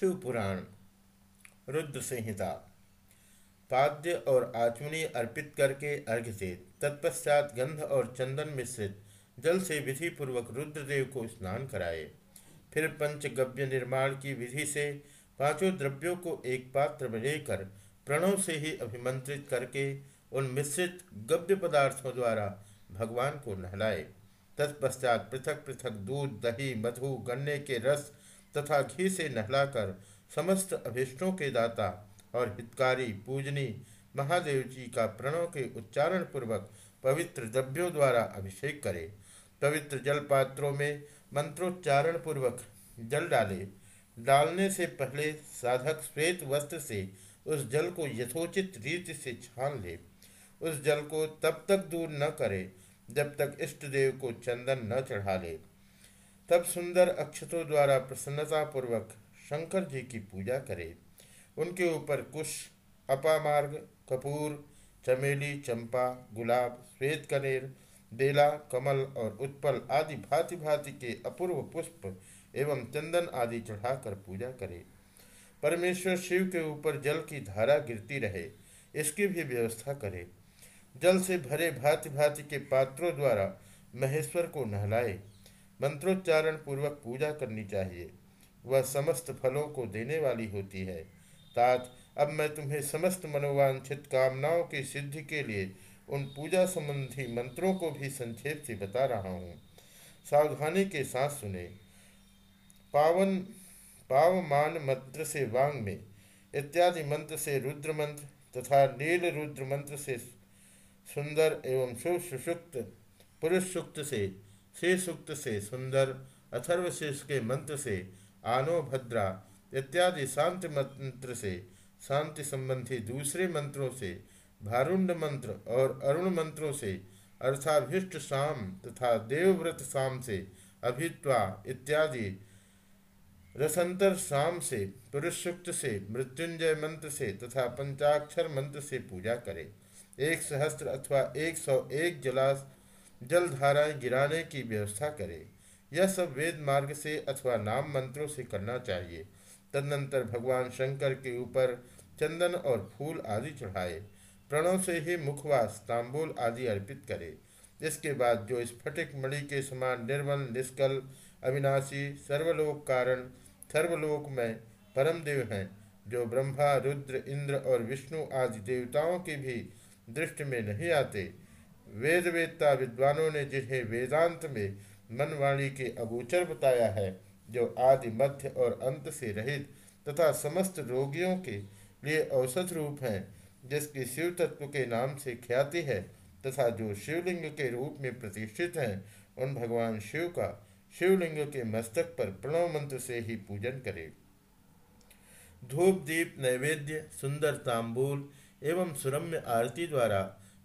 शिव पुराण रुद्र संहिता पाद्य और आचमनी अर्पित करके अर्घ्य से तत्पश्चात गंध और चंदन मिश्रित जल से विधि पूर्वक रुद्रदेव को स्नान कराए। फिर पंचगव्य निर्माण की विधि से पाँचों द्रव्यों को एक पात्र में लेकर प्रणव से ही अभिमंत्रित करके उन मिश्रित गव्य पदार्थों द्वारा भगवान को नहलाए। तत्पश्चात पृथक पृथक दूध, दही, मधु, गन्ने के रस तथा घी से नहलाकर समस्त अभिष्टों के दाता और हितकारी पूजनी महादेव जी का प्रणव के उच्चारण पूर्वक पवित्र द्रव्यों द्वारा अभिषेक करे। पवित्र जल पात्रों में मंत्रोच्चारण पूर्वक जल डाले। डालने से पहले साधक श्वेत वस्त्र से उस जल को यथोचित रीति से छान ले। उस जल को तब तक दूर न करे जब तक इष्ट देव को चंदन न चढ़ा ले। तब सुंदर अक्षतों द्वारा प्रसन्नता पूर्वक शंकर जी की पूजा करे। उनके ऊपर कुश अपामार्ग कपूर, चमेली, चंपा, गुलाब, श्वेत कनेर बेला कमल और उत्पल आदि भांति भांति के अपूर्व पुष्प एवं चंदन आदि चढ़ाकर पूजा करे। परमेश्वर शिव के ऊपर जल की धारा गिरती रहे, इसकी भी व्यवस्था करे। जल से भरे भांति भांति के पात्रों द्वारा महेश्वर को नहलाए मंत्रोच्चारण पूर्वक पूजा करनी चाहिए। वह समस्त फलों को देने वाली होती है। तात अब मैं तुम्हें समस्त मनोवांछित कामनाओं की सिद्धि के लिए उन पूजा संबंधी मंत्रों को भी संक्षेप से बता रहा हूँ। सावधानी के साथ सुने। पावन, पावमान मंत्र से वांग में, इत्यादि मंत्र से रुद्र मंत्र तथा नील रुद्र मंत्र से सुंदर एवं शुभ पुरुष सुक्त से श्री सुक्त से सुंदर अथर्वशीष के मंत्र से आनो भद्रा, इत्यादि शांति मंत्र से शांति संबंधी दूसरे मंत्रों से भारुंड मंत्र और अरुण मंत्रों से अर्थाभिष्ट शाम तथा देवव्रत शाम से अभित्वा इत्यादि रसंतर शाम से पुरुष सुक्त से मृत्युंजय मंत्र से तथा पंचाक्षर मंत्र से पूजा करें। एक सहस्त्र अथवा एक सौ एक जलाश जलधाराएँ गिराने की व्यवस्था करे। यह सब वेद मार्ग से अथवा नाम मंत्रों से करना चाहिए। तदनंतर भगवान शंकर के ऊपर चंदन और फूल आदि चढ़ाए। प्रणव से ही मुखवास, तांबूल आदि अर्पित करे। इसके बाद जो स्फटिक मणि के समान निर्मल, निष्कल, अविनाशी, सर्वलोक कारण, सर्वलोक में परम देव हैं, जो ब्रह्मा, रुद्र, इंद्र और विष्णु आदि देवताओं की भी दृष्टि में नहीं आते वेद वेदता विद्वानों ने जिन्हें वेदांत में मनवाणी के अगोचर बताया है, जो आदि मध्य और अंत से रहित तथा समस्त रोगियों के लिए औसत रूप हैं, जिसकी शिव तत्व के नाम से ख्याति है तथा जो शिवलिंग के रूप में प्रतिष्ठित हैं, उन भगवान शिव का शिवलिंग के मस्तक पर प्रणव मंत्र से ही पूजन करे। धूप दीप नैवेद्य, सुंदर तांबूल एवं सुरम्य आरती द्वारा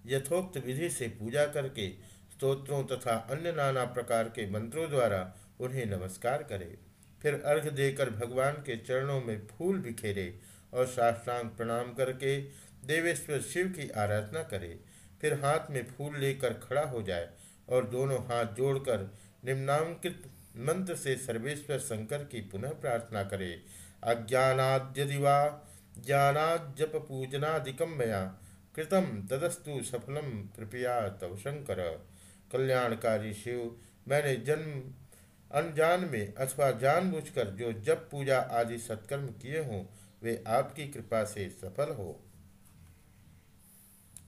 यथोक्त विधि से पूजा करके स्तोत्रों तथा अन्य नाना प्रकार के मंत्रों द्वारा उन्हें नमस्कार करे। फिर अर्घ देकर भगवान के चरणों में फूल बिखेरे और साष्टांग प्रणाम करके देवेश्वर शिव की आराधना करे। फिर हाथ में फूल लेकर खड़ा हो जाए और दोनों हाथ जोड़कर निम्नांकित मंत्र से सर्वेश्वर शंकर की पुनः प्रार्थना करे। अज्ञानाद्यदि दिवा ज्ञानाद जप पूजनादिकम मया। कृतम तदस्तु सफलम, कृपया तव शंकर। कल्याणकारी शिव, मैंने जन्म अनजान में अथवा जानबूझकर जो जप पूजा आदि सत्कर्म किए हों, वे आपकी कृपा से सफल हो।